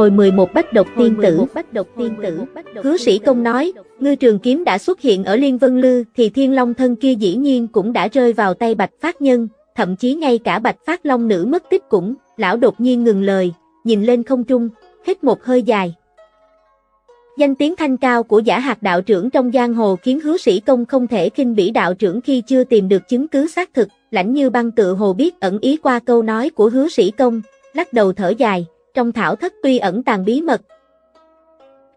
Hồi 11 Bách Độc Tiên Tử, Bách Độc Tiên Tử, Hứa Sĩ Công nói, ngư trường kiếm đã xuất hiện ở Liên Vân Lư thì Thiên Long thân kia dĩ nhiên cũng đã rơi vào tay Bạch Phát Nhân, thậm chí ngay cả Bạch Phát Long nữ mất tích cũng, lão đột nhiên ngừng lời, nhìn lên không trung, hít một hơi dài. Danh tiếng thanh cao của giả hạt đạo trưởng trong giang hồ khiến hứa sĩ công không thể kinh bỉ đạo trưởng khi chưa tìm được chứng cứ xác thực, lãnh như băng tự hồ biết ẩn ý qua câu nói của hứa sĩ công, lắc đầu thở dài, trong thảo thất tuy ẩn tàng bí mật.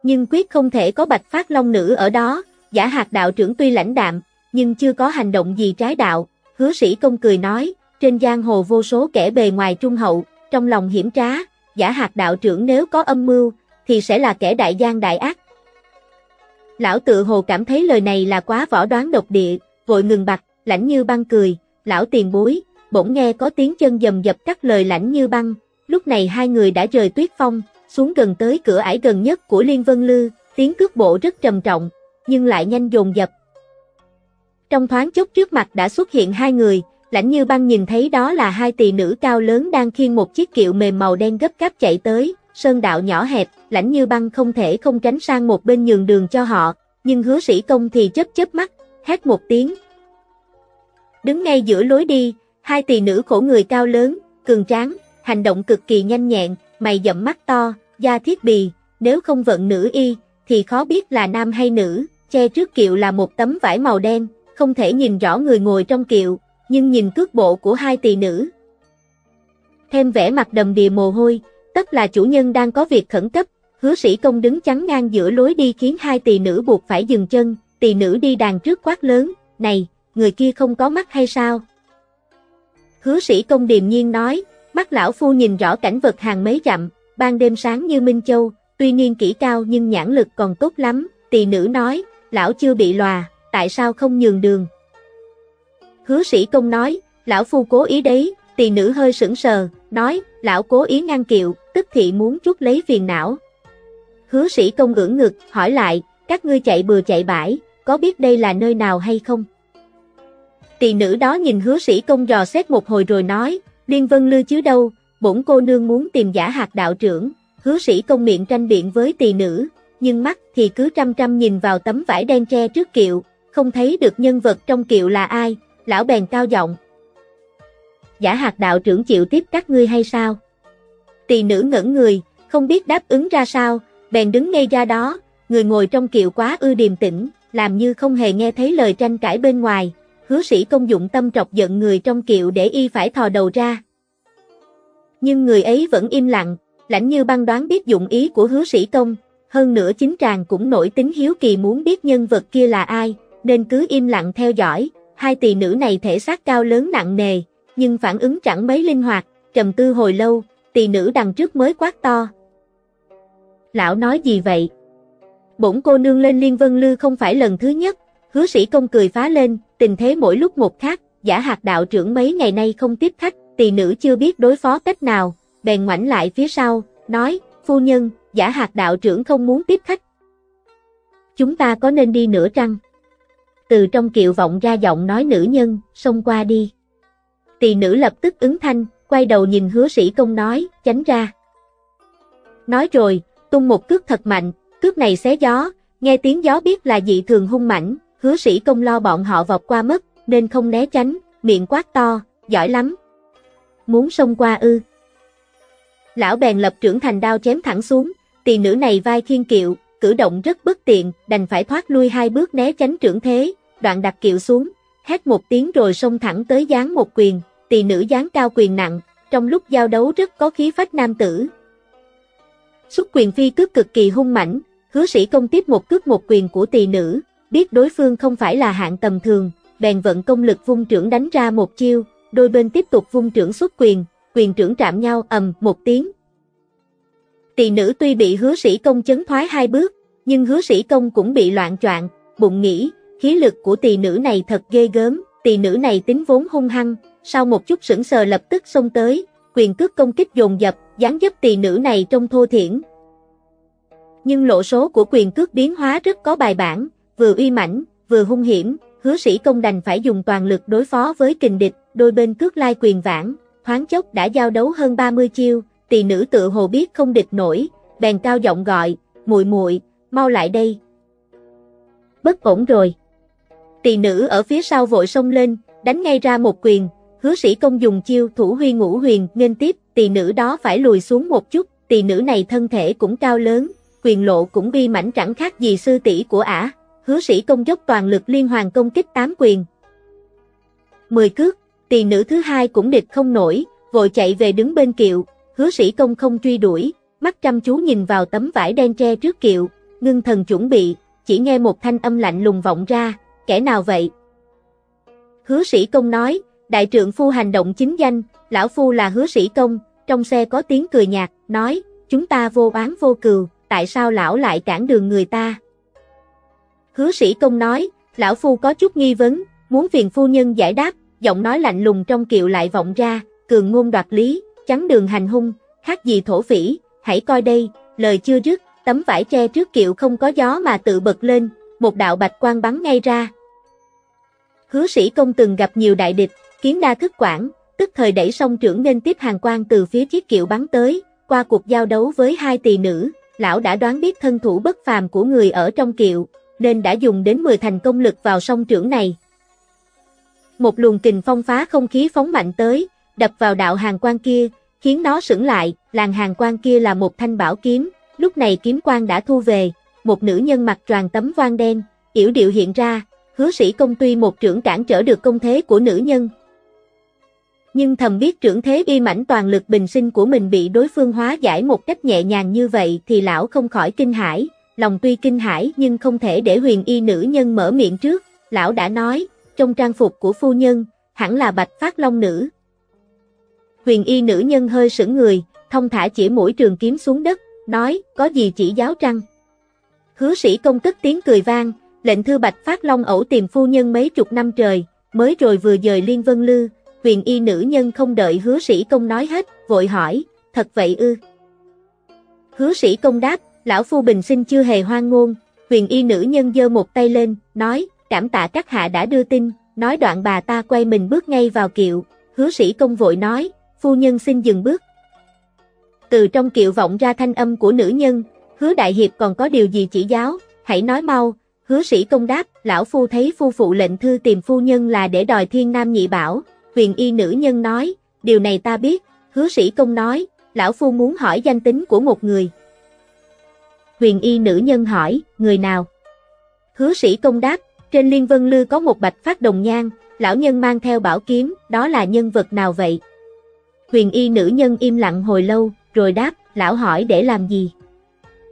Nhưng quyết không thể có bạch phát long nữ ở đó, giả hạt đạo trưởng tuy lãnh đạm, nhưng chưa có hành động gì trái đạo, hứa sĩ công cười nói, trên giang hồ vô số kẻ bề ngoài trung hậu, trong lòng hiểm trá, giả hạt đạo trưởng nếu có âm mưu, thì sẽ là kẻ đại gian đại ác. Lão tự hồ cảm thấy lời này là quá võ đoán độc địa, vội ngừng bặt, lãnh như băng cười, lão tiền bối, bỗng nghe có tiếng chân dầm dập cắt lời lãnh như băng, Lúc này hai người đã rời tuyết phong, xuống gần tới cửa ải gần nhất của Liên Vân Lư, tiếng cước bộ rất trầm trọng, nhưng lại nhanh dồn dập. Trong thoáng chốc trước mặt đã xuất hiện hai người, lãnh như băng nhìn thấy đó là hai tỳ nữ cao lớn đang khiêng một chiếc kiệu mềm màu đen gấp gáp chạy tới, sơn đạo nhỏ hẹp, lãnh như băng không thể không tránh sang một bên nhường đường cho họ, nhưng hứa sĩ công thì chớp chớp mắt, hét một tiếng. Đứng ngay giữa lối đi, hai tỳ nữ khổ người cao lớn, cường tráng, hành động cực kỳ nhanh nhẹn, mày dậm mắt to, da thiết bì, nếu không vận nữ y, thì khó biết là nam hay nữ, che trước kiệu là một tấm vải màu đen, không thể nhìn rõ người ngồi trong kiệu, nhưng nhìn cước bộ của hai tỳ nữ. Thêm vẻ mặt đầm đìa mồ hôi, tất là chủ nhân đang có việc khẩn cấp, hứa sĩ công đứng chắn ngang giữa lối đi khiến hai tỳ nữ buộc phải dừng chân, tỳ nữ đi đàn trước quát lớn, này, người kia không có mắt hay sao? Hứa sĩ công điềm nhiên nói, Mắt lão phu nhìn rõ cảnh vật hàng mấy dặm, ban đêm sáng như Minh Châu, tuy niên kỹ cao nhưng nhãn lực còn tốt lắm, tỳ nữ nói, lão chưa bị lòa, tại sao không nhường đường? Hứa sĩ công nói, lão phu cố ý đấy, tỳ nữ hơi sững sờ, nói, lão cố ý ngăn kiệu, tức thị muốn chút lấy phiền não. Hứa sĩ công ngưỡng ngực, hỏi lại, các ngươi chạy bừa chạy bãi, có biết đây là nơi nào hay không? Tỳ nữ đó nhìn hứa sĩ công dò xét một hồi rồi nói, Liên Vân Lư chứ đâu, bổn cô nương muốn tìm giả hạt đạo trưởng, hứa sĩ công miệng tranh biện với tỳ nữ, nhưng mắt thì cứ trăm trăm nhìn vào tấm vải đen tre trước kiệu, không thấy được nhân vật trong kiệu là ai, lão bèn cao giọng. Giả hạt đạo trưởng chịu tiếp các ngươi hay sao? Tỳ nữ ngẩn người, không biết đáp ứng ra sao, bèn đứng ngay ra đó, người ngồi trong kiệu quá ư điềm tĩnh, làm như không hề nghe thấy lời tranh cãi bên ngoài, hứa sĩ công dụng tâm trọc giận người trong kiệu để y phải thò đầu ra. Nhưng người ấy vẫn im lặng, lãnh như băng đoán biết dụng ý của hứa sĩ công, hơn nữa chính tràng cũng nổi tính hiếu kỳ muốn biết nhân vật kia là ai, nên cứ im lặng theo dõi, hai tỳ nữ này thể xác cao lớn nặng nề, nhưng phản ứng chẳng mấy linh hoạt, trầm tư hồi lâu, tỳ nữ đằng trước mới quát to. Lão nói gì vậy? Bổn cô nương lên liên vân lư không phải lần thứ nhất, hứa sĩ công cười phá lên, tình thế mỗi lúc một khác, giả hạt đạo trưởng mấy ngày nay không tiếp khách, tỳ nữ chưa biết đối phó cách nào, bèn ngoảnh lại phía sau, nói, phu nhân, giả hạt đạo trưởng không muốn tiếp khách. Chúng ta có nên đi nữa trăng? Từ trong kiệu vọng ra giọng nói nữ nhân, xông qua đi. Tỳ nữ lập tức ứng thanh, quay đầu nhìn hứa sĩ công nói, tránh ra. Nói rồi, tung một cước thật mạnh, cước này xé gió, nghe tiếng gió biết là dị thường hung mãnh, hứa sĩ công lo bọn họ vọt qua mất, nên không né tránh, miệng quát to, giỏi lắm. Muốn xông qua ư. Lão bèn lập trưởng thành đao chém thẳng xuống, tỳ nữ này vai thiên kiệu, cử động rất bất tiện, đành phải thoát lui hai bước né tránh trưởng thế, đoạn đặt kiệu xuống, hét một tiếng rồi xông thẳng tới giáng một quyền, tỳ nữ giáng cao quyền nặng, trong lúc giao đấu rất có khí phách nam tử. Xuất quyền phi cước cực kỳ hung mãnh, hứa sĩ công tiếp một cước một quyền của tỳ nữ, biết đối phương không phải là hạng tầm thường, bèn vận công lực vung trưởng đánh ra một chiêu, đôi bên tiếp tục vung trưởng xuất quyền, quyền trưởng chạm nhau ầm một tiếng. Tỳ nữ tuy bị hứa sĩ công chấn thoái hai bước, nhưng hứa sĩ công cũng bị loạn choạng, bụng nghĩ, khí lực của tỳ nữ này thật ghê gớm, tỳ nữ này tính vốn hung hăng, sau một chút sững sờ lập tức xông tới, quyền cước công kích dồn dập, dáng dấp tỳ nữ này trông thô thiển. Nhưng lộ số của quyền cước biến hóa rất có bài bản, vừa uy mãnh, vừa hung hiểm, hứa sĩ công đành phải dùng toàn lực đối phó với kình địch, đôi bên cước lai quyền vãng, thoáng chốc đã giao đấu hơn 30 chiêu, tỳ nữ tự hồ biết không địch nổi, bèn cao giọng gọi, muội muội, mau lại đây. Bất ổn rồi. Tỳ nữ ở phía sau vội xông lên, đánh ngay ra một quyền, hứa sĩ công dùng chiêu thủ huy ngũ huyền, nên tiếp, tỳ nữ đó phải lùi xuống một chút, tỳ nữ này thân thể cũng cao lớn, quyền lộ cũng bi mảnh chẳng khác gì sư tỷ của ả, hứa sĩ công dốc toàn lực liên hoàn công kích tám quyền. Mười cước, tỳ nữ thứ hai cũng địch không nổi, vội chạy về đứng bên kiệu, hứa sĩ công không truy đuổi, mắt chăm chú nhìn vào tấm vải đen tre trước kiệu, ngưng thần chuẩn bị, chỉ nghe một thanh âm lạnh lùng vọng ra, kẻ nào vậy? Hứa sĩ công nói, đại trượng phu hành động chính danh, lão phu là hứa sĩ công, trong xe có tiếng cười nhạt, nói, chúng ta vô oán vô cừu, tại sao lão lại cản đường người ta? Hứa sĩ công nói, lão phu có chút nghi vấn, muốn phiền phu nhân giải đáp, giọng nói lạnh lùng trong kiệu lại vọng ra, cường ngôn đoạt lý, chắn đường hành hung, khác gì thổ phỉ, hãy coi đây, lời chưa dứt, tấm vải tre trước kiệu không có gió mà tự bật lên, một đạo bạch quang bắn ngay ra. Hứa sĩ công từng gặp nhiều đại địch, kiếm đa thức quản, tức thời đẩy song trưởng nên tiếp hàng quan từ phía chiếc kiệu bắn tới, qua cuộc giao đấu với hai tỳ nữ, lão đã đoán biết thân thủ bất phàm của người ở trong kiệu, nên đã dùng đến 10 thành công lực vào song trưởng này. Một luồng kình phong phá không khí phóng mạnh tới, đập vào đạo hàng quan kia, khiến nó sững lại, làng hàng quan kia là một thanh bảo kiếm, lúc này kiếm quan đã thu về, một nữ nhân mặc tròn tấm vang đen, yểu điệu hiện ra, hứa sĩ công tuy một trưởng cản trở được công thế của nữ nhân. Nhưng thầm biết trưởng thế bi mảnh toàn lực bình sinh của mình bị đối phương hóa giải một cách nhẹ nhàng như vậy thì lão không khỏi kinh hãi, lòng tuy kinh hãi nhưng không thể để huyền y nữ nhân mở miệng trước, lão đã nói, trong trang phục của phu nhân, hẳn là bạch phát long nữ. Huyền y nữ nhân hơi sững người, thông thả chỉ mũi trường kiếm xuống đất, nói, có gì chỉ giáo trăng. Hứa sĩ công tức tiếng cười vang, lệnh thư bạch phát long ẩu tìm phu nhân mấy chục năm trời, mới rồi vừa dời liên vân lư, huyền y nữ nhân không đợi hứa sĩ công nói hết, vội hỏi, thật vậy ư? Hứa sĩ công đáp, lão phu bình sinh chưa hề hoang ngôn, huyền y nữ nhân giơ một tay lên, nói, cảm tạ các hạ đã đưa tin, nói đoạn bà ta quay mình bước ngay vào kiệu, hứa sĩ công vội nói, phu nhân xin dừng bước. Từ trong kiệu vọng ra thanh âm của nữ nhân, hứa đại hiệp còn có điều gì chỉ giáo, hãy nói mau, hứa sĩ công đáp, lão phu thấy phu phụ lệnh thư tìm phu nhân là để đòi thiên nam nhị bảo, huyền y nữ nhân nói, điều này ta biết, hứa sĩ công nói, lão phu muốn hỏi danh tính của một người. Huyền y nữ nhân hỏi, người nào? Hứa sĩ công đáp, trên liên vân lư có một bạch phát đồng nhang, lão nhân mang theo bảo kiếm, đó là nhân vật nào vậy? Huyền y nữ nhân im lặng hồi lâu, rồi đáp, lão hỏi để làm gì?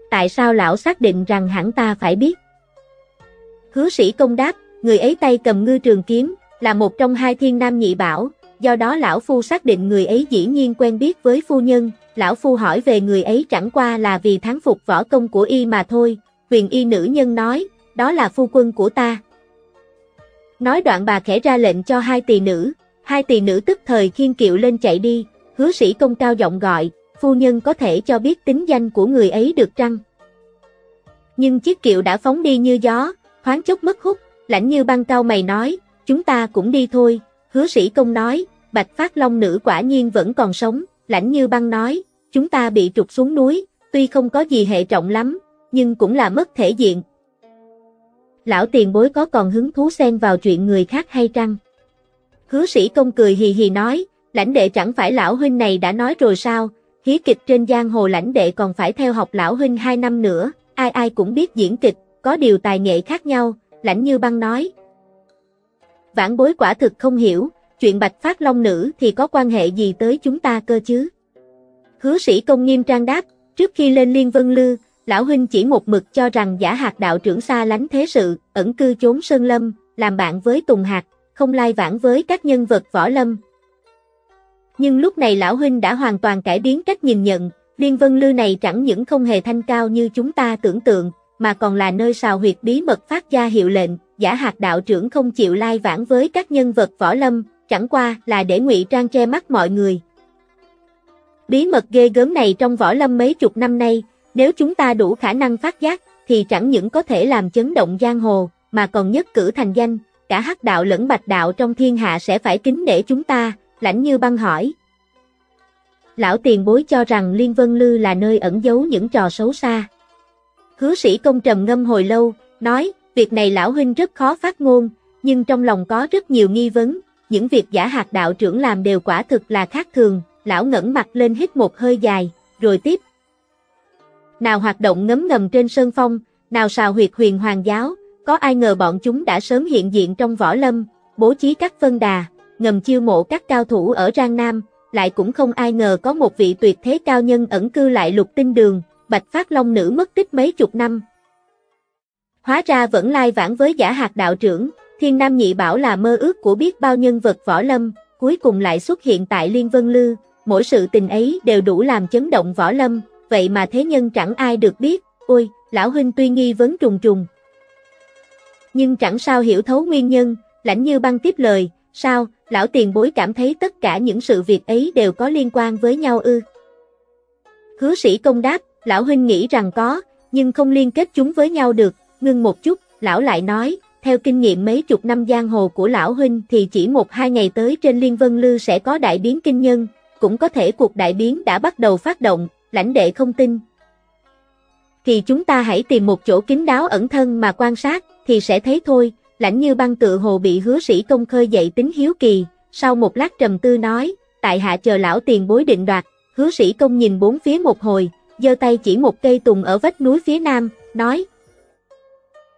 Tại sao lão xác định rằng hẳn ta phải biết? Hứa sĩ công đáp, người ấy tay cầm ngư trường kiếm, là một trong hai thiên nam nhị bảo, do đó lão phu xác định người ấy dĩ nhiên quen biết với phu nhân, lão phu hỏi về người ấy chẳng qua là vì thắng phục võ công của y mà thôi, huyền y nữ nhân nói, đó là phu quân của ta. Nói đoạn bà khẽ ra lệnh cho hai tỳ nữ, hai tỳ nữ tức thời khiên kiệu lên chạy đi, hứa sĩ công cao giọng gọi, phu nhân có thể cho biết tính danh của người ấy được trăng. Nhưng chiếc kiệu đã phóng đi như gió, thoáng chốc mất hút, lãnh như băng cao mày nói, chúng ta cũng đi thôi, hứa sĩ công nói, bạch phát long nữ quả nhiên vẫn còn sống, lãnh như băng nói, chúng ta bị trục xuống núi, tuy không có gì hệ trọng lắm, nhưng cũng là mất thể diện. Lão tiền bối có còn hứng thú xen vào chuyện người khác hay trăng? Hứa sĩ công cười hì hì nói, lãnh đệ chẳng phải lão huynh này đã nói rồi sao, hí kịch trên giang hồ lãnh đệ còn phải theo học lão huynh hai năm nữa, ai ai cũng biết diễn kịch, có điều tài nghệ khác nhau, lãnh như băng nói. Vãn bối quả thực không hiểu, chuyện bạch phát long nữ thì có quan hệ gì tới chúng ta cơ chứ? Hứa sĩ công nghiêm trang đáp, trước khi lên liên vân lư, lão huynh chỉ một mực cho rằng giả hạt đạo trưởng xa lánh thế sự, ẩn cư chốn sơn lâm, làm bạn với Tùng Hạt, không lai vãng với các nhân vật võ lâm. Nhưng lúc này lão huynh đã hoàn toàn cải biến cách nhìn nhận, Liên Vân Lư này chẳng những không hề thanh cao như chúng ta tưởng tượng, mà còn là nơi sào huyệt bí mật phát ra hiệu lệnh, giả hạt đạo trưởng không chịu lai vãng với các nhân vật võ lâm, chẳng qua là để ngụy trang che mắt mọi người. Bí mật ghê gớm này trong võ lâm mấy chục năm nay, nếu chúng ta đủ khả năng phát giác, thì chẳng những có thể làm chấn động giang hồ, mà còn nhất cử thành danh, cả hắc đạo lẫn bạch đạo trong thiên hạ sẽ phải kính để chúng ta, lãnh như băng hỏi. Lão tiền bối cho rằng Liên Vân Lư là nơi ẩn giấu những trò xấu xa. Hứa sĩ công trầm ngâm hồi lâu, nói, việc này lão huynh rất khó phát ngôn, nhưng trong lòng có rất nhiều nghi vấn, những việc giả hạt đạo trưởng làm đều quả thực là khác thường, lão ngẩng mặt lên hít một hơi dài, rồi tiếp. Nào hoạt động ngấm ngầm trên sơn phong, nào xào huyệt huyền hoàng giáo, có ai ngờ bọn chúng đã sớm hiện diện trong võ lâm, bố trí các phân đà, ngầm chiêu mộ các cao thủ ở Giang Nam, lại cũng không ai ngờ có một vị tuyệt thế cao nhân ẩn cư lại lục tinh đường, bạch phát long nữ mất tích mấy chục năm. Hóa ra vẫn lai vãng với giả hạt đạo trưởng, thiên nam nhị bảo là mơ ước của biết bao nhân vật võ lâm, cuối cùng lại xuất hiện tại Liên Vân Lư, mỗi sự tình ấy đều đủ làm chấn động võ lâm, vậy mà thế nhân chẳng ai được biết, ôi, lão huynh tuy nghi vấn trùng trùng. Nhưng chẳng sao hiểu thấu nguyên nhân, lãnh như băng tiếp lời, sao, lão tiền bối cảm thấy tất cả những sự việc ấy đều có liên quan với nhau ư. Hứa sĩ công đáp, lão huynh nghĩ rằng có, nhưng không liên kết chúng với nhau được, ngưng một chút, lão lại nói, theo kinh nghiệm mấy chục năm giang hồ của lão huynh thì chỉ một hai ngày tới trên Liên Vân Lư sẽ có đại biến kinh nhân, cũng có thể cuộc đại biến đã bắt đầu phát động, lãnh đệ không tin. Thì chúng ta hãy tìm một chỗ kín đáo ẩn thân mà quan sát, thì sẽ thấy thôi, lãnh như băng tự hồ bị hứa sĩ công khơi dậy tính hiếu kỳ, sau một lát trầm tư nói, tại hạ chờ lão tiền bối định đoạt, hứa sĩ công nhìn bốn phía một hồi, giơ tay chỉ một cây tùng ở vách núi phía nam, nói.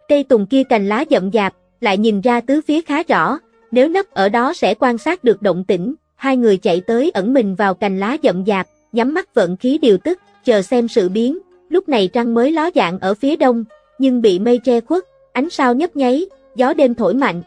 Cây tùng kia cành lá rậm dạp, lại nhìn ra tứ phía khá rõ, nếu nấp ở đó sẽ quan sát được động tĩnh, hai người chạy tới ẩn mình vào cành lá rậm dạp, nhắm mắt vận khí điều tức, chờ xem sự biến, lúc này trăng mới ló dạng ở phía đông, nhưng bị mây che khuất, ánh sao nhấp nháy, gió đêm thổi mạnh.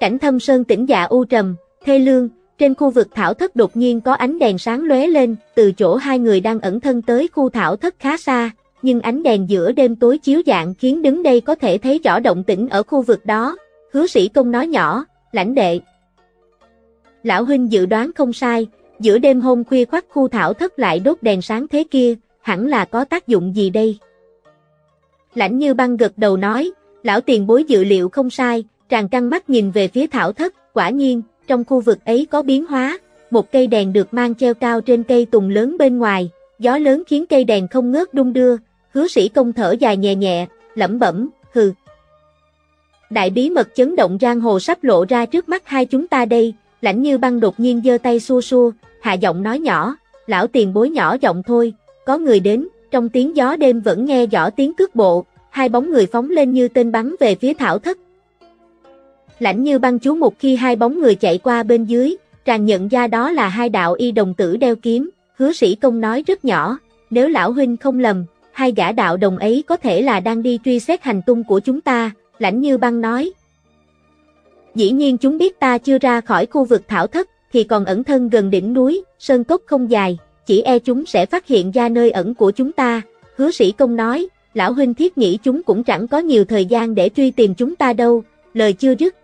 Cảnh thâm sơn tĩnh dạ u trầm, thê lương, trên khu vực thảo thất đột nhiên có ánh đèn sáng lóe lên, từ chỗ hai người đang ẩn thân tới khu thảo thất khá xa, nhưng ánh đèn giữa đêm tối chiếu dạng khiến đứng đây có thể thấy rõ động tĩnh ở khu vực đó. Hứa sĩ công nói nhỏ, lãnh đệ. Lão huynh dự đoán không sai, giữa đêm hôm khuya khoắt khu thảo thất lại đốt đèn sáng thế kia, hẳn là có tác dụng gì đây? Lãnh như băng gật đầu nói, lão tiền bối dự liệu không sai, tràn căng mắt nhìn về phía thảo thất, quả nhiên, trong khu vực ấy có biến hóa, một cây đèn được mang treo cao trên cây tùng lớn bên ngoài, gió lớn khiến cây đèn không ngớt đung đưa, hứa sĩ công thở dài nhẹ nhẹ, lẩm bẩm, hừ. Đại bí mật chấn động giang hồ sắp lộ ra trước mắt hai chúng ta đây, lãnh như băng đột nhiên giơ tay xua xua, hạ giọng nói nhỏ, lão tiền bối nhỏ giọng thôi, có người đến, trong tiếng gió đêm vẫn nghe rõ tiếng cước bộ, hai bóng người phóng lên như tên bắn về phía thảo thất. Lãnh như băng chú một khi hai bóng người chạy qua bên dưới, tràn nhận ra đó là hai đạo y đồng tử đeo kiếm, hứa sĩ công nói rất nhỏ, nếu lão huynh không lầm, hai gã đạo đồng ấy có thể là đang đi truy xét hành tung của chúng ta, lãnh như băng nói. Dĩ nhiên chúng biết ta chưa ra khỏi khu vực thảo thất, thì còn ẩn thân gần đỉnh núi, sơn cốc không dài, chỉ e chúng sẽ phát hiện ra nơi ẩn của chúng ta, hứa sĩ công nói, lão huynh thiết nghĩ chúng cũng chẳng có nhiều thời gian để truy tìm chúng ta đâu, lời chưa dứt.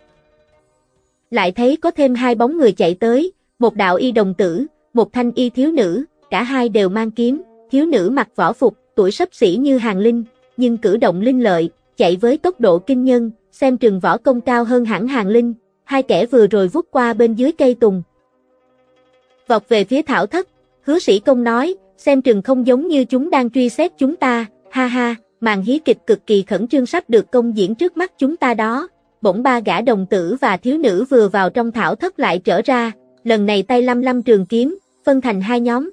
Lại thấy có thêm hai bóng người chạy tới, một đạo y đồng tử, một thanh y thiếu nữ, cả hai đều mang kiếm, thiếu nữ mặc võ phục, tuổi sắp xỉ như hàng linh, nhưng cử động linh lợi, chạy với tốc độ kinh nhân, xem trường võ công cao hơn hẳn hàng linh, hai kẻ vừa rồi vút qua bên dưới cây tùng. Vọt về phía thảo thất, hứa sĩ công nói, xem trường không giống như chúng đang truy xét chúng ta, ha ha, màn hí kịch cực kỳ khẩn trương sắp được công diễn trước mắt chúng ta đó, bỗng ba gã đồng tử và thiếu nữ vừa vào trong thảo thất lại trở ra, lần này tay lăm lăm trường kiếm, phân thành hai nhóm.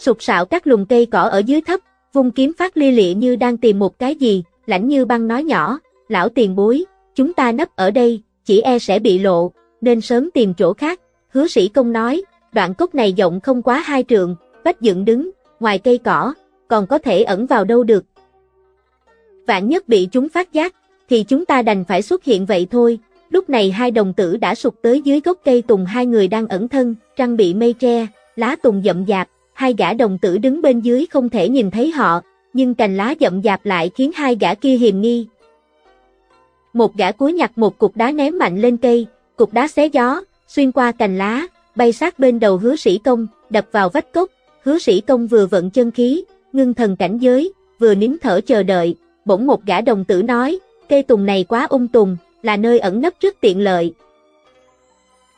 Sụp sạo các lùm cây cỏ ở dưới thấp, vung kiếm phát lia lịa như đang tìm một cái gì, lãnh như băng nói nhỏ, lão tiền bối, chúng ta nấp ở đây, chỉ e sẽ bị lộ, nên sớm tìm chỗ khác, hứa sĩ công nói, đoạn cốc này rộng không quá hai trượng, vách dựng đứng, ngoài cây cỏ, còn có thể ẩn vào đâu được. Vạn nhất bị chúng phát giác, thì chúng ta đành phải xuất hiện vậy thôi. Lúc này hai đồng tử đã sụt tới dưới gốc cây tùng hai người đang ẩn thân, trăng bị mây tre, lá tùng dậm dạp, hai gã đồng tử đứng bên dưới không thể nhìn thấy họ, nhưng cành lá dậm dạp lại khiến hai gã kia hiềm nghi. Một gã cúi nhặt một cục đá ném mạnh lên cây, cục đá xé gió, xuyên qua cành lá, bay sát bên đầu hứa sĩ công, đập vào vách cốc, hứa sĩ công vừa vận chân khí, ngưng thần cảnh giới, vừa nín thở chờ đợi, bỗng một gã đồng tử nói, cây tùng này quá ung tùng, là nơi ẩn nấp rất tiện lợi.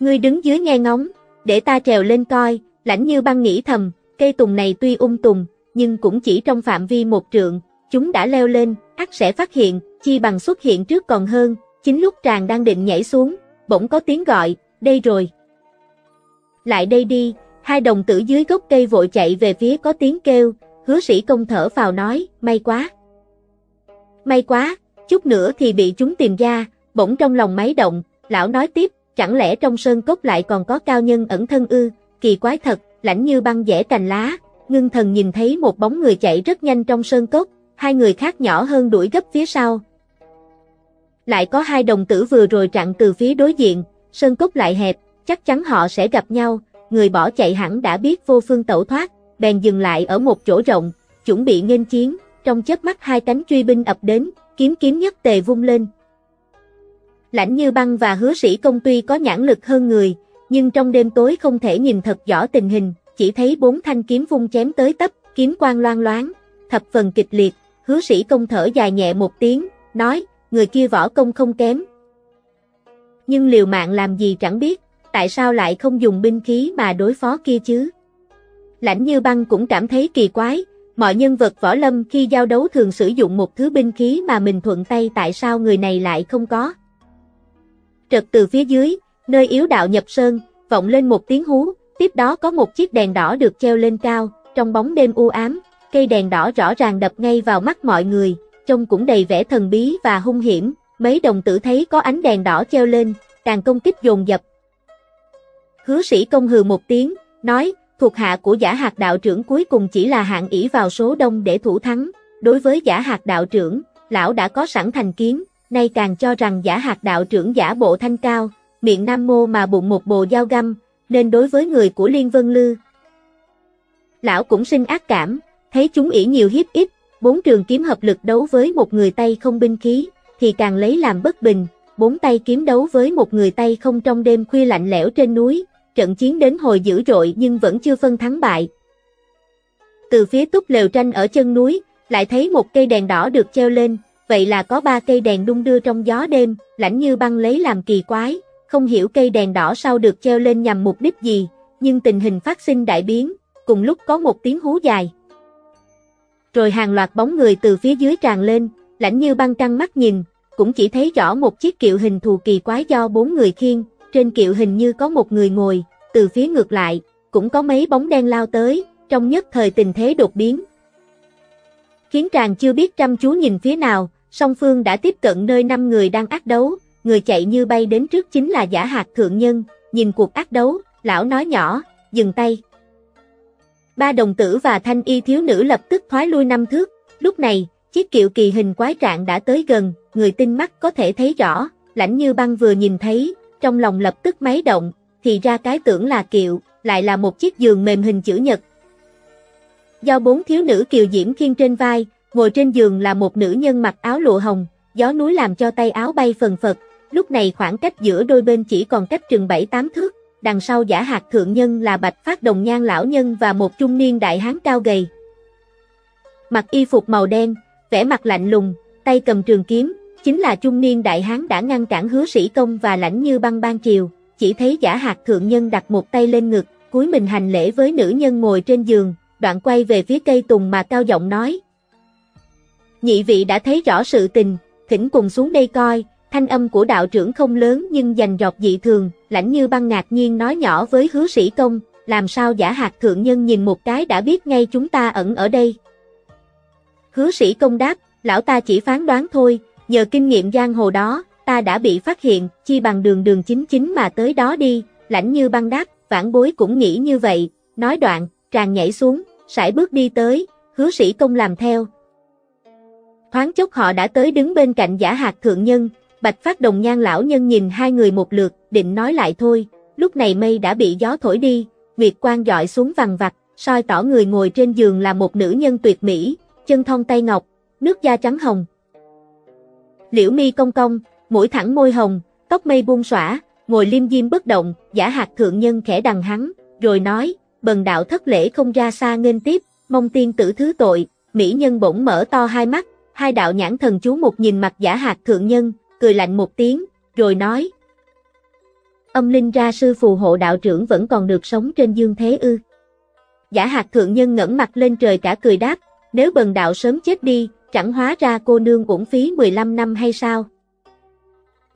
Ngươi đứng dưới nghe ngóng, để ta trèo lên coi, lãnh như băng nghĩ thầm, cây tùng này tuy ung tùng, nhưng cũng chỉ trong phạm vi một trượng, chúng đã leo lên, ắt sẽ phát hiện, chi bằng xuất hiện trước còn hơn, chính lúc tràng đang định nhảy xuống, bỗng có tiếng gọi, đây rồi. Lại đây đi, hai đồng tử dưới gốc cây vội chạy về phía có tiếng kêu, hứa sĩ công thở vào nói, may quá. May quá, chút nữa thì bị chúng tìm ra, bỗng trong lòng máy động, lão nói tiếp, chẳng lẽ trong sơn cốc lại còn có cao nhân ẩn thân ư, kỳ quái thật, lãnh như băng dẻ cành lá, ngưng thần nhìn thấy một bóng người chạy rất nhanh trong sơn cốc, hai người khác nhỏ hơn đuổi gấp phía sau. Lại có hai đồng tử vừa rồi chặn từ phía đối diện, sơn cốc lại hẹp, chắc chắn họ sẽ gặp nhau, người bỏ chạy hẳn đã biết vô phương tẩu thoát, bèn dừng lại ở một chỗ rộng, chuẩn bị nghênh chiến, trong chớp mắt hai cánh truy binh ập đến, kiếm kiếm nhất tề vung lên. Lãnh như băng và hứa sĩ công tuy có nhãn lực hơn người, nhưng trong đêm tối không thể nhìn thật rõ tình hình, chỉ thấy bốn thanh kiếm vung chém tới tấp, kiếm quang loan loáng, thập phần kịch liệt, hứa sĩ công thở dài nhẹ một tiếng, nói, người kia võ công không kém. Nhưng liều mạng làm gì chẳng biết, tại sao lại không dùng binh khí mà đối phó kia chứ? Lãnh như băng cũng cảm thấy kỳ quái, mọi nhân vật võ lâm khi giao đấu thường sử dụng một thứ binh khí mà mình thuận tay tại sao người này lại không có. Trật từ phía dưới, nơi yếu đạo nhập sơn, vọng lên một tiếng hú, tiếp đó có một chiếc đèn đỏ được treo lên cao, trong bóng đêm u ám, cây đèn đỏ rõ ràng đập ngay vào mắt mọi người, trông cũng đầy vẻ thần bí và hung hiểm, mấy đồng tử thấy có ánh đèn đỏ treo lên, càng công kích dồn dập. Hứa sĩ công hừ một tiếng, nói, thuộc hạ của giả hạt đạo trưởng cuối cùng chỉ là hạng ỷ vào số đông để thủ thắng, đối với giả hạt đạo trưởng, lão đã có sẵn thành kiến, nay càng cho rằng giả hạt đạo trưởng giả bộ thanh cao, miệng nam mô mà bụng một bồ dao găm, nên đối với người của Liên Vân Lư. Lão cũng sinh ác cảm, thấy chúng ỉ nhiều hiếp ít, bốn trường kiếm hợp lực đấu với một người tay không binh khí, thì càng lấy làm bất bình, bốn tay kiếm đấu với một người tay không trong đêm khuya lạnh lẽo trên núi, trận chiến đến hồi dữ dội nhưng vẫn chưa phân thắng bại. Từ phía túc lều tranh ở chân núi, lại thấy một cây đèn đỏ được treo lên, vậy là có ba cây đèn đung đưa trong gió đêm, lãnh như băng lấy làm kỳ quái, không hiểu cây đèn đỏ sau được treo lên nhằm mục đích gì, nhưng tình hình phát sinh đại biến, cùng lúc có một tiếng hú dài. Rồi hàng loạt bóng người từ phía dưới tràn lên, lãnh như băng căng mắt nhìn, cũng chỉ thấy rõ một chiếc kiệu hình thù kỳ quái do bốn người khiêng, trên kiệu hình như có một người ngồi, từ phía ngược lại, cũng có mấy bóng đen lao tới, trong nhất thời tình thế đột biến. Khiến tràng chưa biết chăm chú nhìn phía nào, song phương đã tiếp cận nơi năm người đang ác đấu, người chạy như bay đến trước chính là giả hạt thượng nhân, nhìn cuộc ác đấu, lão nói nhỏ, dừng tay. Ba đồng tử và thanh y thiếu nữ lập tức thoái lui năm thước, lúc này, chiếc kiệu kỳ hình quái trạng đã tới gần, người tinh mắt có thể thấy rõ, lãnh như băng vừa nhìn thấy, trong lòng lập tức máy động, thì ra cái tưởng là kiệu, lại là một chiếc giường mềm hình chữ nhật. Do bốn thiếu nữ kiều diễm khiên trên vai, ngồi trên giường là một nữ nhân mặc áo lụa hồng, gió núi làm cho tay áo bay phần phật, lúc này khoảng cách giữa đôi bên chỉ còn cách chừng 7-8 thước, đằng sau giả hạt thượng nhân là bạch phát đồng nhan lão nhân và một trung niên đại hán cao gầy. Mặc y phục màu đen, vẻ mặt lạnh lùng, tay cầm trường kiếm, chính là trung niên đại hán đã ngăn cản hứa sĩ công và lãnh như băng ban chiều chỉ thấy giả hạt thượng nhân đặt một tay lên ngực, cúi mình hành lễ với nữ nhân ngồi trên giường, đoạn quay về phía cây tùng mà cao giọng nói. Nhị vị đã thấy rõ sự tình, thỉnh cùng xuống đây coi, Thanh âm của đạo trưởng không lớn nhưng dành dọc dị thường, lãnh như băng ngạc nhiên nói nhỏ với hứa sĩ công, làm sao giả hạt thượng nhân nhìn một cái đã biết ngay chúng ta ẩn ở đây. Hứa sĩ công đáp, lão ta chỉ phán đoán thôi, nhờ kinh nghiệm giang hồ đó, ta đã bị phát hiện, chi bằng đường đường chính chính mà tới đó đi, lãnh như băng đáp, vãn bối cũng nghĩ như vậy, nói đoạn, tràn nhảy xuống, sải bước đi tới, hứa sĩ công làm theo. Thoáng chốc họ đã tới đứng bên cạnh giả hạt thượng nhân, bạch phát đồng nhan lão nhân nhìn hai người một lượt, định nói lại thôi, lúc này mây đã bị gió thổi đi, Nguyệt quang dọi xuống vằn vặt, soi tỏ người ngồi trên giường là một nữ nhân tuyệt mỹ, chân thon tay ngọc, nước da trắng hồng. Liễu mi cong cong, mũi thẳng môi hồng, tóc mây buông xõa, ngồi liêm diêm bất động, giả hạt thượng nhân khẽ đằng hắn, rồi nói, bần đạo thất lễ không ra xa nghênh tiếp, mong tiên tử thứ tội, mỹ nhân bỗng mở to hai mắt, hai đạo nhãn thần chú một nhìn mặt giả hạt thượng nhân, cười lạnh một tiếng, rồi nói. Âm linh ra sư phù hộ đạo trưởng vẫn còn được sống trên dương thế ư. Giả hạt thượng nhân ngẩng mặt lên trời cả cười đáp, nếu bần đạo sớm chết đi, chẳng hóa ra cô nương uổng phí 15 năm hay sao?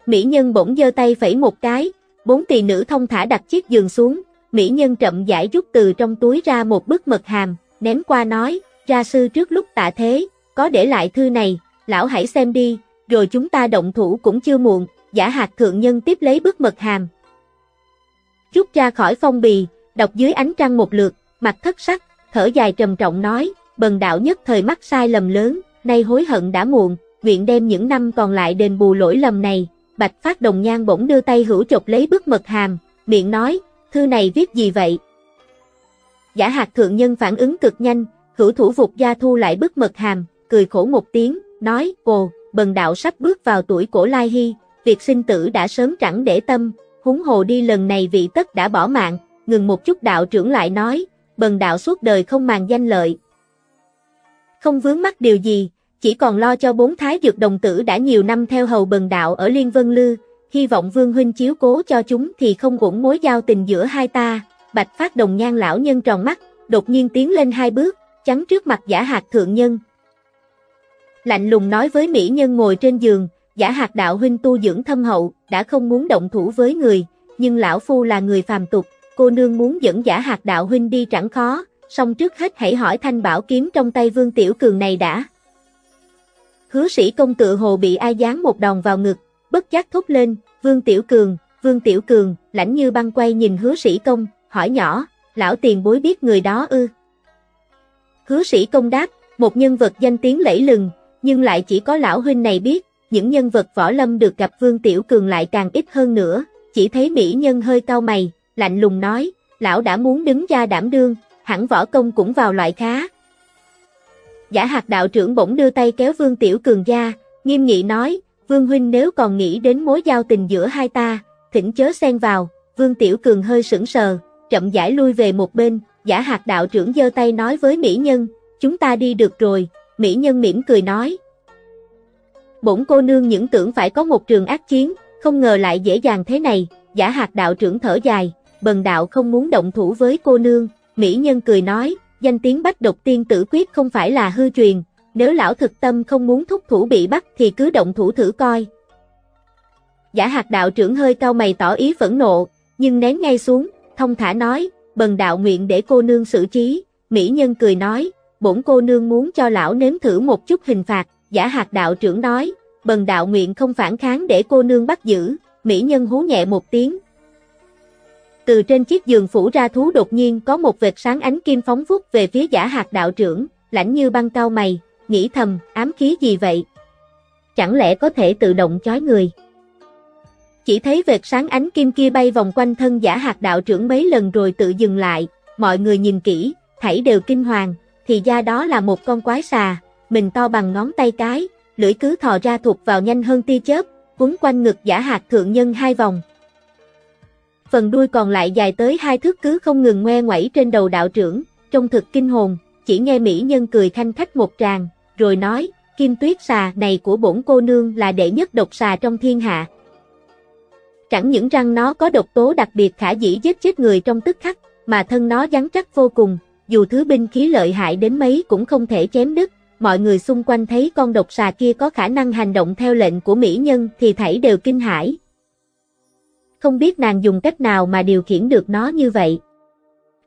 Mỹ nhân bỗng giơ tay phẩy một cái, bốn tỳ nữ thông thả đặt chiếc giường xuống, Mỹ nhân chậm giải rút từ trong túi ra một bức mật hàm, ném qua nói, ra sư trước lúc tạ thế, có để lại thư này, lão hãy xem đi, rồi chúng ta động thủ cũng chưa muộn, giả hạt thượng nhân tiếp lấy bức mật hàm. Rút ra khỏi phong bì, đọc dưới ánh trăng một lượt, mặt thất sắc, thở dài trầm trọng nói, bần đạo nhất thời mắc sai lầm lớn, nay hối hận đã muộn, nguyện đem những năm còn lại đền bù lỗi lầm này, bạch phát đồng nhan bỗng đưa tay hữu chộp lấy bức mật hàm, miệng nói, thư này viết gì vậy? Giả hạt thượng nhân phản ứng cực nhanh, hữu thủ vụt gia thu lại bức mật hàm, cười khổ một tiếng, nói, ồ, bần đạo sắp bước vào tuổi cổ lai hy, việc sinh tử đã sớm chẳng để tâm, húng hồ đi lần này vị tất đã bỏ mạng, ngừng một chút đạo trưởng lại nói, bần đạo suốt đời không màng danh lợi. Không vướng mắc điều gì, chỉ còn lo cho bốn thái dược đồng tử đã nhiều năm theo hầu bần đạo ở Liên Vân Lư, hy vọng vương huynh chiếu cố cho chúng thì không uổng mối giao tình giữa hai ta, bạch phát đồng nhan lão nhân tròn mắt, đột nhiên tiến lên hai bước, chắn trước mặt giả hạt thượng nhân. Lạnh lùng nói với mỹ nhân ngồi trên giường, giả hạt đạo huynh tu dưỡng thâm hậu, đã không muốn động thủ với người, nhưng lão phu là người phàm tục, cô nương muốn dẫn giả hạt đạo huynh đi chẳng khó, song trước hết hãy hỏi thanh bảo kiếm trong tay vương tiểu cường này đã. Hứa sĩ công tự hồ bị ai dán một đòn vào ngực, bất giác thốt lên, vương tiểu cường, vương tiểu cường, lãnh như băng quay nhìn hứa sĩ công, hỏi nhỏ, lão tiền bối biết người đó ư. Hứa sĩ công đáp, một nhân vật danh tiếng lẫy lừng, nhưng lại chỉ có lão huynh này biết, những nhân vật võ lâm được gặp Vương Tiểu Cường lại càng ít hơn nữa, chỉ thấy mỹ nhân hơi cau mày, lạnh lùng nói, lão đã muốn đứng ra đảm đương, hẳn võ công cũng vào loại khá. Giả hạt đạo trưởng bỗng đưa tay kéo Vương Tiểu Cường ra, nghiêm nghị nói, Vương Huynh nếu còn nghĩ đến mối giao tình giữa hai ta, thỉnh chớ xen vào, Vương Tiểu Cường hơi sững sờ, chậm rãi lui về một bên, giả hạt đạo trưởng giơ tay nói với mỹ nhân, chúng ta đi được rồi, mỹ nhân mỉm cười nói. Bổn cô nương những tưởng phải có một trường ác chiến, không ngờ lại dễ dàng thế này, giả hạt đạo trưởng thở dài, bần đạo không muốn động thủ với cô nương, mỹ nhân cười nói, danh tiếng bách độc tiên tử quyết không phải là hư truyền, nếu lão thực tâm không muốn thúc thủ bị bắt thì cứ động thủ thử coi. Giả hạt đạo trưởng hơi cau mày tỏ ý phẫn nộ, nhưng nén ngay xuống, thông thả nói, bần đạo nguyện để cô nương xử trí, mỹ nhân cười nói, bổn cô nương muốn cho lão nếm thử một chút hình phạt, giả hạt đạo trưởng nói, bần đạo nguyện không phản kháng để cô nương bắt giữ, mỹ nhân hú nhẹ một tiếng. Từ trên chiếc giường phủ ra thú đột nhiên có một vệt sáng ánh kim phóng vút về phía giả hạt đạo trưởng, lãnh như băng cao mày, nghĩ thầm, ám khí gì vậy? Chẳng lẽ có thể tự động chói người? Chỉ thấy vệt sáng ánh kim kia bay vòng quanh thân giả hạt đạo trưởng mấy lần rồi tự dừng lại, mọi người nhìn kỹ, thảy đều kinh hoàng, thì ra đó là một con quái xà, mình to bằng ngón tay cái, lưỡi cứ thò ra thụt vào nhanh hơn tia chớp, quấn quanh ngực giả hạt thượng nhân hai vòng. Phần đuôi còn lại dài tới hai thước cứ không ngừng ngoe ngoẩy trên đầu đạo trưởng, trông thực kinh hồn, chỉ nghe mỹ nhân cười khanh khách một tràng, rồi nói, kim tuyết xà này của bổn cô nương là đệ nhất độc xà trong thiên hạ. Chẳng những răng nó có độc tố đặc biệt khả dĩ giết chết người trong tức khắc, mà thân nó rắn chắc vô cùng, dù thứ binh khí lợi hại đến mấy cũng không thể chém đứt, mọi người xung quanh thấy con độc xà kia có khả năng hành động theo lệnh của mỹ nhân thì thảy đều kinh hãi. Không biết nàng dùng cách nào mà điều khiển được nó như vậy.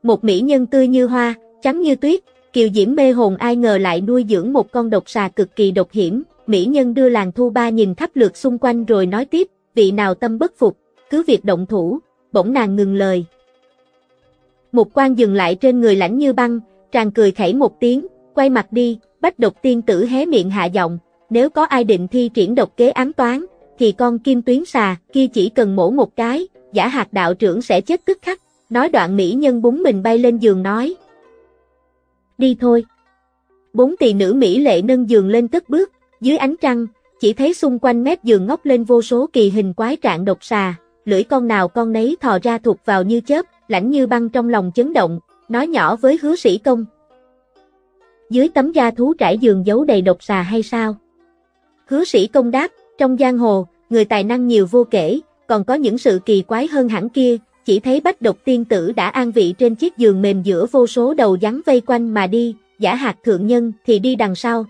Một mỹ nhân tươi như hoa, trắng như tuyết, kiều diễm mê hồn ai ngờ lại nuôi dưỡng một con độc xà cực kỳ độc hiểm. Mỹ nhân đưa làng thu ba nhìn khắp lượt xung quanh rồi nói tiếp, vị nào tâm bất phục, cứ việc động thủ, bỗng nàng ngừng lời. Một quan dừng lại trên người lãnh như băng, tràn cười khẩy một tiếng, quay mặt đi, bách độc tiên tử hé miệng hạ giọng, nếu có ai định thi triển độc kế ám toán, thì con kim tuyến xà kia chỉ cần mổ một cái, giả hạt đạo trưởng sẽ chết tức khắc. Nói đoạn mỹ nhân búng mình bay lên giường nói. Đi thôi. Bốn tỷ nữ mỹ lệ nâng giường lên cất bước, dưới ánh trăng, chỉ thấy xung quanh mép giường ngóc lên vô số kỳ hình quái trạng độc xà, lưỡi con nào con nấy thò ra thuộc vào như chớp, lãnh như băng trong lòng chấn động, nói nhỏ với hứa sĩ công. Dưới tấm da thú trải giường giấu đầy độc xà hay sao? Hứa sĩ công đáp, trong giang hồ, người tài năng nhiều vô kể, còn có những sự kỳ quái hơn hẳn kia, chỉ thấy bách độc tiên tử đã an vị trên chiếc giường mềm giữa vô số đầu rắn vây quanh mà đi, giả hạt thượng nhân thì đi đằng sau.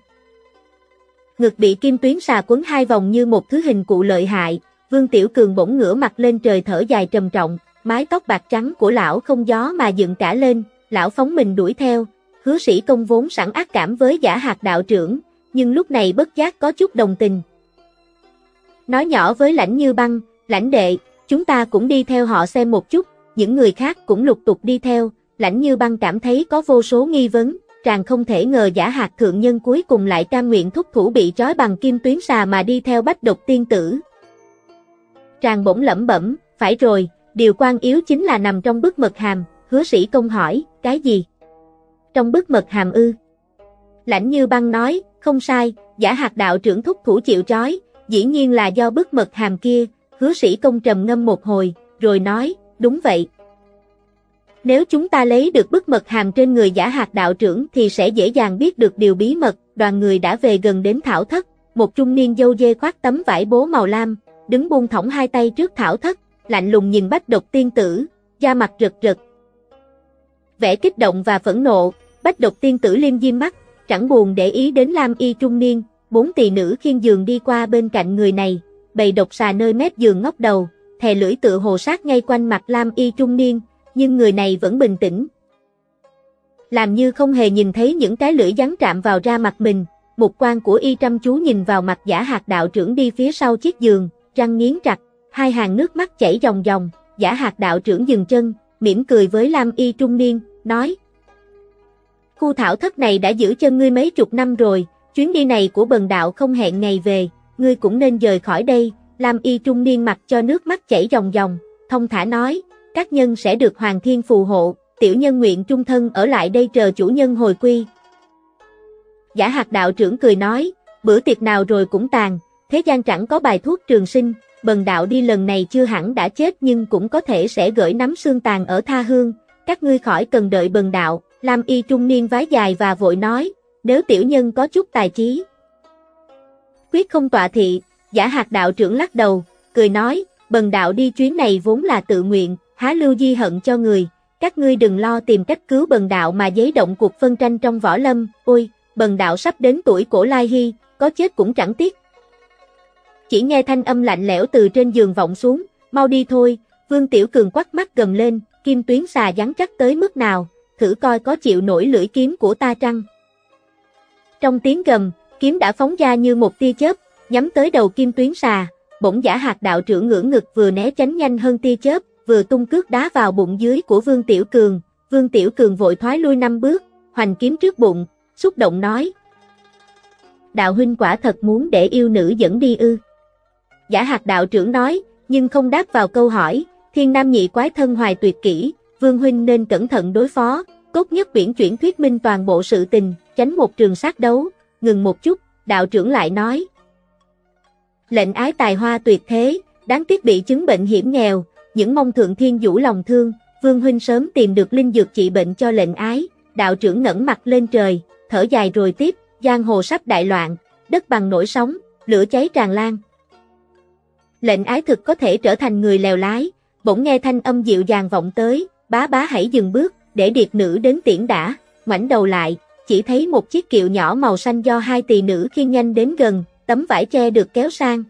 Ngực bị kim tuyến xà quấn hai vòng như một thứ hình cụ lợi hại, Vương Tiểu Cường bỗng ngửa mặt lên trời thở dài trầm trọng, mái tóc bạc trắng của lão không gió mà dựng cả lên, lão phóng mình đuổi theo, hứa sĩ công vốn sẵn ác cảm với giả hạt đạo trưởng, nhưng lúc này bất giác có chút đồng tình. Nói nhỏ với lãnh như băng, lãnh đệ, chúng ta cũng đi theo họ xem một chút, những người khác cũng lục tục đi theo, lãnh như băng cảm thấy có vô số nghi vấn, chàng không thể ngờ giả hạt thượng nhân cuối cùng lại cam nguyện thúc thủ bị trói bằng kim tuyến xà mà đi theo bách độc tiên tử. Chàng bỗng lẩm bẩm, phải rồi, điều quan yếu chính là nằm trong bức mật hàm, hứa sĩ công hỏi, cái gì? Trong bức mật hàm ư? Lãnh như băng nói, không sai, giả hạt đạo trưởng thúc thủ chịu trói, dĩ nhiên là do bức mật hàm kia, hứa sĩ công trầm ngâm một hồi, rồi nói, đúng vậy. Nếu chúng ta lấy được bức mật hàm trên người giả hạt đạo trưởng thì sẽ dễ dàng biết được điều bí mật, đoàn người đã về gần đến thảo thất, một trung niên dâu dê khoác tấm vải bố màu lam, đứng buông thõng hai tay trước thảo thất, lạnh lùng nhìn bách độc tiên tử, da mặt rực rực. Vẻ kích động và phẫn nộ, bách độc tiên tử liêm diêm mắt, chẳng buồn để ý đến lam y trung niên, bốn tỳ nữ khiên giường đi qua bên cạnh người này, bầy độc xà nơi mép giường ngóc đầu, thè lưỡi tự hồ sát ngay quanh mặt lam y trung niên, nhưng người này vẫn bình tĩnh. Làm như không hề nhìn thấy những cái lưỡi rắn chạm vào ra mặt mình, một quan của y chăm chú nhìn vào mặt giả hạt đạo trưởng đi phía sau chiếc giường, răng nghiến chặt, hai hàng nước mắt chảy dòng dòng, giả hạt đạo trưởng dừng chân, mỉm cười với Lam Y trung niên, nói. Khu thảo thất này đã giữ chân ngươi mấy chục năm rồi, chuyến đi này của bần đạo không hẹn ngày về, ngươi cũng nên rời khỏi đây, Lam Y trung niên mặt cho nước mắt chảy dòng dòng, thông thả nói, các nhân sẽ được Hoàng Thiên phù hộ, tiểu nhân nguyện trung thân ở lại đây chờ chủ nhân hồi quy. Giả hạt đạo trưởng cười nói, bữa tiệc nào rồi cũng tàn, thế gian chẳng có bài thuốc trường sinh, bần đạo đi lần này chưa hẳn đã chết nhưng cũng có thể sẽ gửi nắm xương tàn ở tha hương, các ngươi khỏi cần đợi bần đạo, Lam y trung niên vái dài và vội nói, nếu tiểu nhân có chút tài trí. Quyết không tọa thị, giả hạt đạo trưởng lắc đầu, cười nói, bần đạo đi chuyến này vốn là tự nguyện, há lưu di hận cho người, các ngươi đừng lo tìm cách cứu bần đạo mà giấy động cuộc phân tranh trong võ lâm, ôi, bần đạo sắp đến tuổi cổ lai hy, có chết cũng chẳng tiếc, chỉ nghe thanh âm lạnh lẽo từ trên giường vọng xuống, mau đi thôi, Vương Tiểu Cường quắt mắt gầm lên, kim tuyến xà rắn chắc tới mức nào, thử coi có chịu nổi lưỡi kiếm của ta trăng. Trong tiếng gầm, kiếm đã phóng ra như một tia chớp, nhắm tới đầu kim tuyến xà, bỗng giả hạt đạo trưởng ngưỡng ngực vừa né tránh nhanh hơn tia chớp, vừa tung cước đá vào bụng dưới của Vương Tiểu Cường, Vương Tiểu Cường vội thoái lui năm bước, hoành kiếm trước bụng, xúc động nói. Đạo huynh quả thật muốn để yêu nữ dẫn đi ư. Giả hạt đạo trưởng nói, nhưng không đáp vào câu hỏi, thiên nam nhị quái thân hoài tuyệt kỹ, vương huynh nên cẩn thận đối phó, cốt nhất quyển chuyển thuyết minh toàn bộ sự tình, tránh một trường sát đấu, ngừng một chút, đạo trưởng lại nói. Lệnh ái tài hoa tuyệt thế, đáng tiếc bị chứng bệnh hiểm nghèo, những mong thượng thiên vũ lòng thương, vương huynh sớm tìm được linh dược trị bệnh cho lệnh ái, đạo trưởng ngẩng mặt lên trời, thở dài rồi tiếp, giang hồ sắp đại loạn, đất bằng nổi sóng, lửa cháy tràn lan, Lệnh ái thực có thể trở thành người lèo lái, bỗng nghe thanh âm dịu dàng vọng tới, bá bá hãy dừng bước, để điệt nữ đến tiễn đã, ngoảnh đầu lại, chỉ thấy một chiếc kiệu nhỏ màu xanh do hai tỳ nữ khiêng nhanh đến gần, tấm vải che được kéo sang.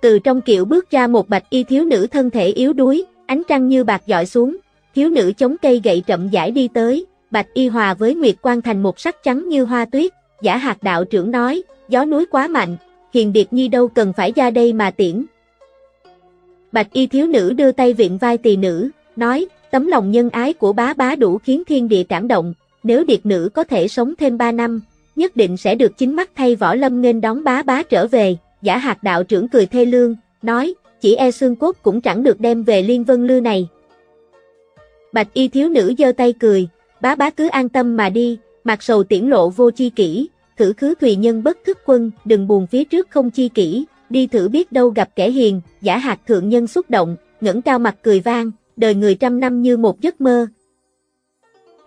Từ trong kiệu bước ra một bạch y thiếu nữ thân thể yếu đuối, ánh trăng như bạc dọi xuống, thiếu nữ chống cây gậy chậm rãi đi tới, bạch y hòa với nguyệt quang thành một sắc trắng như hoa tuyết, giả hạt đạo trưởng nói, gió núi quá mạnh, hiền điệt nhi đâu cần phải ra đây mà tiễn. Bạch y thiếu nữ đưa tay viện vai tỳ nữ, nói, tấm lòng nhân ái của bá bá đủ khiến thiên địa cảm động, nếu điệt nữ có thể sống thêm 3 năm, nhất định sẽ được chính mắt thay võ lâm nghênh đón bá bá trở về, giả hạt đạo trưởng cười thê lương, nói, chỉ e xương cốt cũng chẳng được đem về liên vân lư này. Bạch y thiếu nữ giơ tay cười, bá bá cứ an tâm mà đi, mặt sầu tiễn lộ vô chi kỷ, thử khứ thùy nhân bất thức quân, đừng buồn phía trước không chi kỹ đi thử biết đâu gặp kẻ hiền, giả hạt thượng nhân xúc động, ngẩng cao mặt cười vang, đời người trăm năm như một giấc mơ.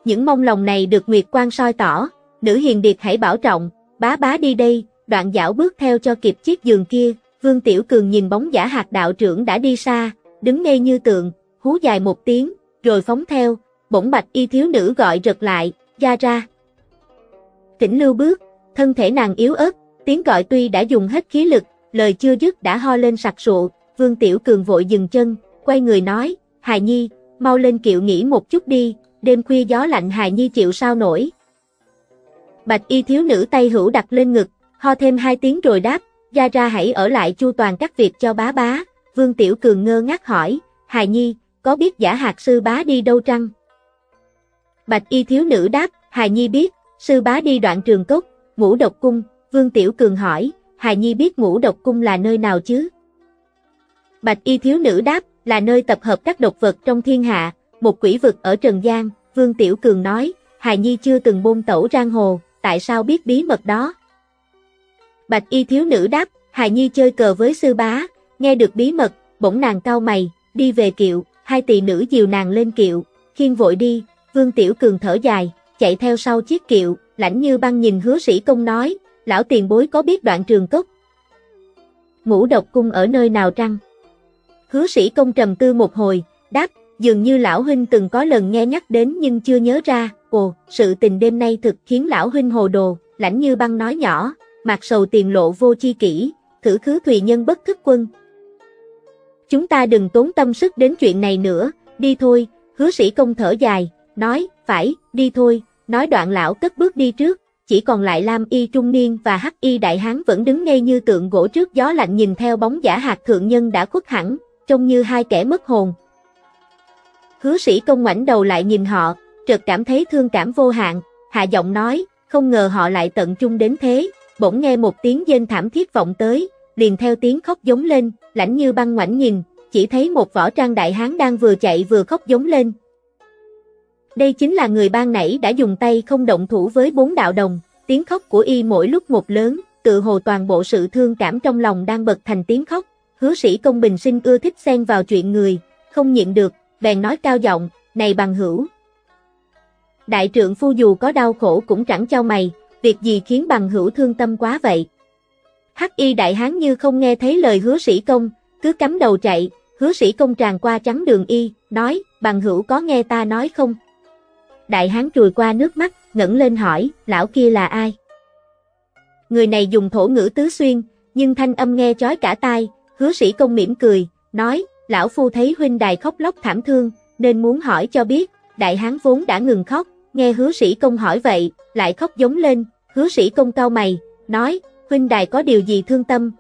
Những mong lòng này được Nguyệt Quang soi tỏ, nữ hiền điệt hãy bảo trọng, bá bá đi đây, đoạn dạo bước theo cho kịp chiếc giường kia, Vương Tiểu Cường nhìn bóng giả hạt đạo trưởng đã đi xa, đứng ngây như tượng, hú dài một tiếng, rồi phóng theo, bỗng bạch y thiếu nữ gọi rật lại, ra ra. Tỉnh lưu bước, thân thể nàng yếu ớt, tiếng gọi tuy đã dùng hết khí lực, lời chưa dứt đã ho lên sặc sụa, Vương Tiểu Cường vội dừng chân, quay người nói, Hài Nhi, mau lên kiệu nghỉ một chút đi, đêm khuya gió lạnh Hài Nhi chịu sao nổi. Bạch y thiếu nữ tay hữu đặt lên ngực, ho thêm hai tiếng rồi đáp, Gia ra hãy ở lại chu toàn các việc cho bá bá, Vương Tiểu Cường ngơ ngác hỏi, Hài Nhi, có biết giả hạt sư bá đi đâu trăng? Bạch y thiếu nữ đáp, Hài Nhi biết, sư bá đi đoạn trường cốc, ngũ độc cung, Vương Tiểu Cường hỏi, Hài Nhi biết ngũ độc cung là nơi nào chứ? Bạch y thiếu nữ đáp, là nơi tập hợp các độc vật trong thiên hạ, một quỷ vực ở Trần gian, Vương Tiểu Cường nói, Hài Nhi chưa từng bôn tẩu giang hồ, tại sao biết bí mật đó? Bạch y thiếu nữ đáp, Hài Nhi chơi cờ với sư bá, nghe được bí mật, bỗng nàng cau mày, đi về kiệu, hai tỳ nữ dìu nàng lên kiệu, khiên vội đi, Vương Tiểu Cường thở dài, chạy theo sau chiếc kiệu, lãnh như băng nhìn hứa sĩ công nói, lão tiền bối có biết đoạn trường cốc? Ngũ độc cung ở nơi nào trăng? Hứa sĩ công trầm tư một hồi, đáp, dường như lão huynh từng có lần nghe nhắc đến nhưng chưa nhớ ra, ồ, sự tình đêm nay thực khiến lão huynh hồ đồ, lãnh như băng nói nhỏ, mặt sầu tiền lộ vô chi kỷ, thử khứ thùy nhân bất thức quân. Chúng ta đừng tốn tâm sức đến chuyện này nữa, đi thôi, hứa sĩ công thở dài, nói, phải, đi thôi, nói đoạn lão cất bước đi trước, chỉ còn lại Lam Y trung niên và Hắc Y đại hán vẫn đứng ngay như tượng gỗ trước gió lạnh nhìn theo bóng giả hạt thượng nhân đã khuất hẳn, trông như hai kẻ mất hồn. Hứa sĩ công ngoảnh đầu lại nhìn họ, trượt cảm thấy thương cảm vô hạn, hạ giọng nói, không ngờ họ lại tận trung đến thế, bỗng nghe một tiếng dên thảm thiết vọng tới, liền theo tiếng khóc giống lên, lãnh như băng ngoảnh nhìn, chỉ thấy một võ trang đại hán đang vừa chạy vừa khóc giống lên. Đây chính là người ban nãy đã dùng tay không động thủ với bốn đạo đồng, tiếng khóc của y mỗi lúc một lớn, tự hồ toàn bộ sự thương cảm trong lòng đang bật thành tiếng khóc, hứa sĩ công bình sinh ưa thích xen vào chuyện người, không nhịn được, bèn nói cao giọng, này bằng hữu. Đại trượng phu dù có đau khổ cũng chẳng cho mày, việc gì khiến bằng hữu thương tâm quá vậy. Hắc y đại hán như không nghe thấy lời hứa sĩ công, cứ cắm đầu chạy, hứa sĩ công tràn qua trắng đường y, nói, bằng hữu có nghe ta nói không? Đại hán chùi qua nước mắt, ngẩng lên hỏi, lão kia là ai? Người này dùng thổ ngữ tứ xuyên, nhưng thanh âm nghe chói cả tai, hứa sĩ công mỉm cười, nói, lão phu thấy huynh đài khóc lóc thảm thương, nên muốn hỏi cho biết, đại hán vốn đã ngừng khóc, nghe hứa sĩ công hỏi vậy, lại khóc giống lên, hứa sĩ công cao mày, nói, huynh đài có điều gì thương tâm?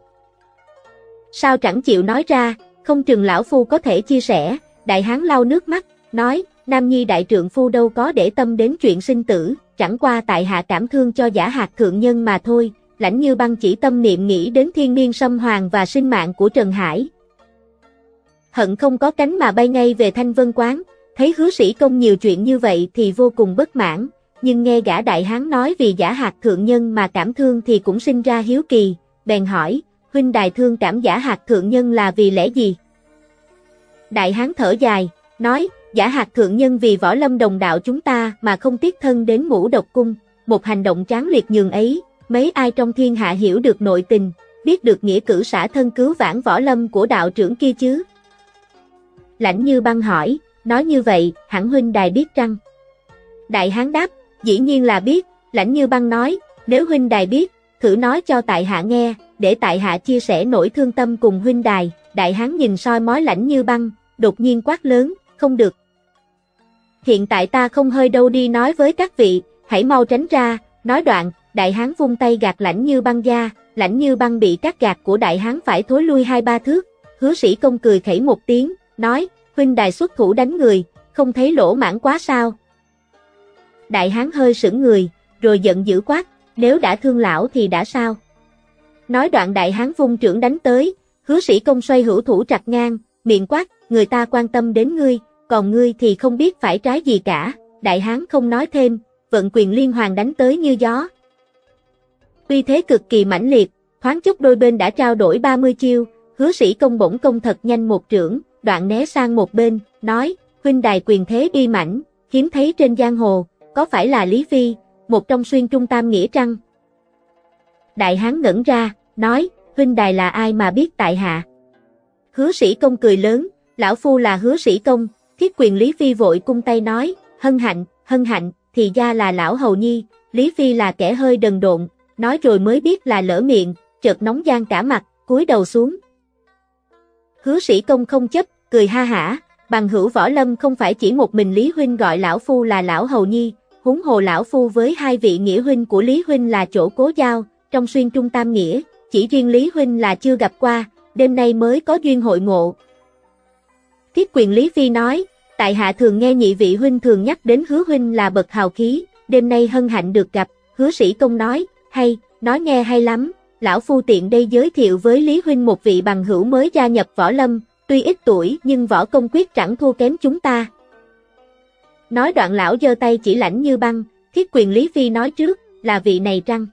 Sao chẳng chịu nói ra, không chừng lão phu có thể chia sẻ, đại hán lau nước mắt, nói, nam nhi đại trượng phu đâu có để tâm đến chuyện sinh tử, chẳng qua tại hạ cảm thương cho giả hạt thượng nhân mà thôi, lãnh như băng chỉ tâm niệm nghĩ đến thiên niên sâm hoàng và sinh mạng của Trần Hải. Hận không có cánh mà bay ngay về thanh vân quán, thấy hứa sĩ công nhiều chuyện như vậy thì vô cùng bất mãn, nhưng nghe gã đại hán nói vì giả hạt thượng nhân mà cảm thương thì cũng sinh ra hiếu kỳ, bèn hỏi, huynh đài thương cảm giả hạt thượng nhân là vì lẽ gì? Đại hán thở dài, nói, giả hạt thượng nhân vì võ lâm đồng đạo chúng ta mà không tiếc thân đến ngũ độc cung, một hành động tráng liệt nhường ấy, mấy ai trong thiên hạ hiểu được nội tình, biết được nghĩa cử xả thân cứu vãn võ lâm của đạo trưởng kia chứ? Lãnh như băng hỏi, nói như vậy, hẳn huynh đài biết trăng? Đại hán đáp, dĩ nhiên là biết, lãnh như băng nói, nếu huynh đài biết, thử nói cho tại hạ nghe, để tại hạ chia sẻ nỗi thương tâm cùng huynh đài, đại hán nhìn soi mói lãnh như băng, đột nhiên quát lớn, không được. Hiện tại ta không hơi đâu đi nói với các vị, hãy mau tránh ra, nói đoạn, đại hán vung tay gạt lãnh như băng da lãnh như băng bị các gạt của đại hán phải thối lui hai ba thước, hứa sĩ công cười khẩy một tiếng, nói, huynh đài xuất thủ đánh người, không thấy lỗ mãn quá sao. Đại hán hơi sững người, rồi giận dữ quát, nếu đã thương lão thì đã sao. Nói đoạn đại hán vung trưởng đánh tới, hứa sĩ công xoay hữu thủ trặc ngang, miệng quát, người ta quan tâm đến ngươi, còn ngươi thì không biết phải trái gì cả, đại hán không nói thêm, vận quyền liên hoàn đánh tới như gió. tuy thế cực kỳ mãnh liệt, thoáng chốc đôi bên đã trao đổi 30 chiêu, hứa sĩ công bổng công thật nhanh một trưởng, đoạn né sang một bên, nói, huynh đài quyền thế uy mãnh, hiếm thấy trên giang hồ, có phải là Lý Phi, một trong xuyên trung tam nghĩa trăng? Đại hán ngẩn ra, nói, huynh đài là ai mà biết tại hạ? Hứa sĩ công cười lớn, lão phu là hứa sĩ công, thiết quyền Lý Phi vội cung tay nói, hân hạnh, hân hạnh, thì ra là lão hầu nhi, Lý Phi là kẻ hơi đần độn, nói rồi mới biết là lỡ miệng, chợt nóng gian cả mặt, cúi đầu xuống. Hứa sĩ công không chấp, cười ha hả, bằng hữu võ lâm không phải chỉ một mình Lý Huynh gọi lão phu là lão hầu nhi, huống hồ lão phu với hai vị nghĩa huynh của Lý Huynh là chỗ cố giao, trong xuyên trung tam nghĩa, chỉ riêng Lý Huynh là chưa gặp qua, đêm nay mới có duyên hội ngộ. Thiết quyền Lý Phi nói, tại hạ thường nghe nhị vị huynh thường nhắc đến hứa huynh là bậc hào khí, đêm nay hân hạnh được gặp, hứa sĩ công nói, hay, nói nghe hay lắm, lão phu tiện đây giới thiệu với Lý huynh một vị bằng hữu mới gia nhập võ lâm, tuy ít tuổi nhưng võ công quyết chẳng thua kém chúng ta. Nói đoạn lão giơ tay chỉ lãnh như băng, thiết quyền Lý Phi nói trước, là vị này trăng.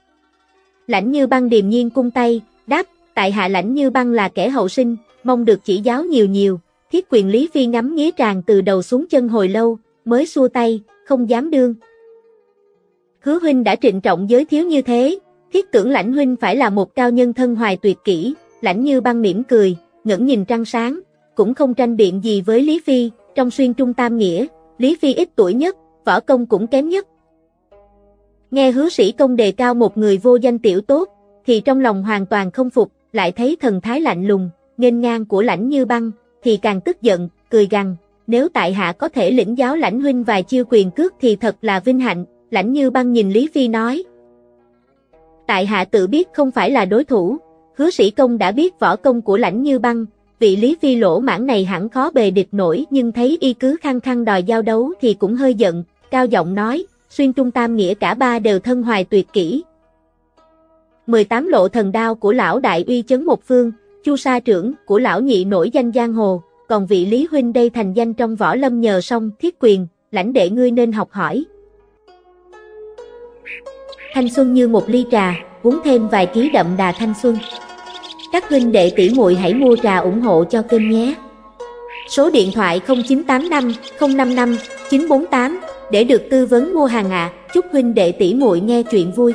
Lãnh như băng điềm nhiên cung tay, đáp, tại hạ lãnh như băng là kẻ hậu sinh, mong được chỉ giáo nhiều nhiều, thiết quyền Lý Phi ngắm nghía tràng từ đầu xuống chân hồi lâu, mới xua tay, không dám đương. Hứa huynh đã trịnh trọng giới thiếu như thế, thiết tưởng lãnh huynh phải là một cao nhân thân hoài tuyệt kỹ, lãnh như băng mỉm cười, ngẩng nhìn trăng sáng, cũng không tranh biện gì với Lý Phi, trong xuyên trung tam nghĩa, Lý Phi ít tuổi nhất, võ công cũng kém nhất. Nghe hứa sĩ công đề cao một người vô danh tiểu tốt, thì trong lòng hoàn toàn không phục, lại thấy thần thái lạnh lùng, nghênh ngang của lãnh như băng, thì càng tức giận, cười gằn, nếu tại hạ có thể lĩnh giáo lãnh huynh vài chiêu quyền cước thì thật là vinh hạnh, lãnh như băng nhìn Lý Phi nói. Tại hạ tự biết không phải là đối thủ, hứa sĩ công đã biết võ công của lãnh như băng, vị Lý Phi lỗ mãn này hẳn khó bề địch nổi nhưng thấy y cứ khăng khăng đòi giao đấu thì cũng hơi giận, cao giọng nói, xuyên trung tam nghĩa cả ba đều thân hoài tuyệt kỹ. 18 lộ thần đao của lão đại uy chấn một phương, chu sa trưởng của lão nhị nổi danh giang hồ, còn vị Lý Huynh đây thành danh trong võ lâm nhờ song thiết quyền, lãnh đệ ngươi nên học hỏi. Thanh xuân như một ly trà, uống thêm vài ký đậm đà thanh xuân. Các huynh đệ tỷ muội hãy mua trà ủng hộ cho kênh nhé. Số điện thoại 0985 055 948 để được tư vấn mua hàng ạ. À. Chúc huynh đệ tỷ muội nghe chuyện vui.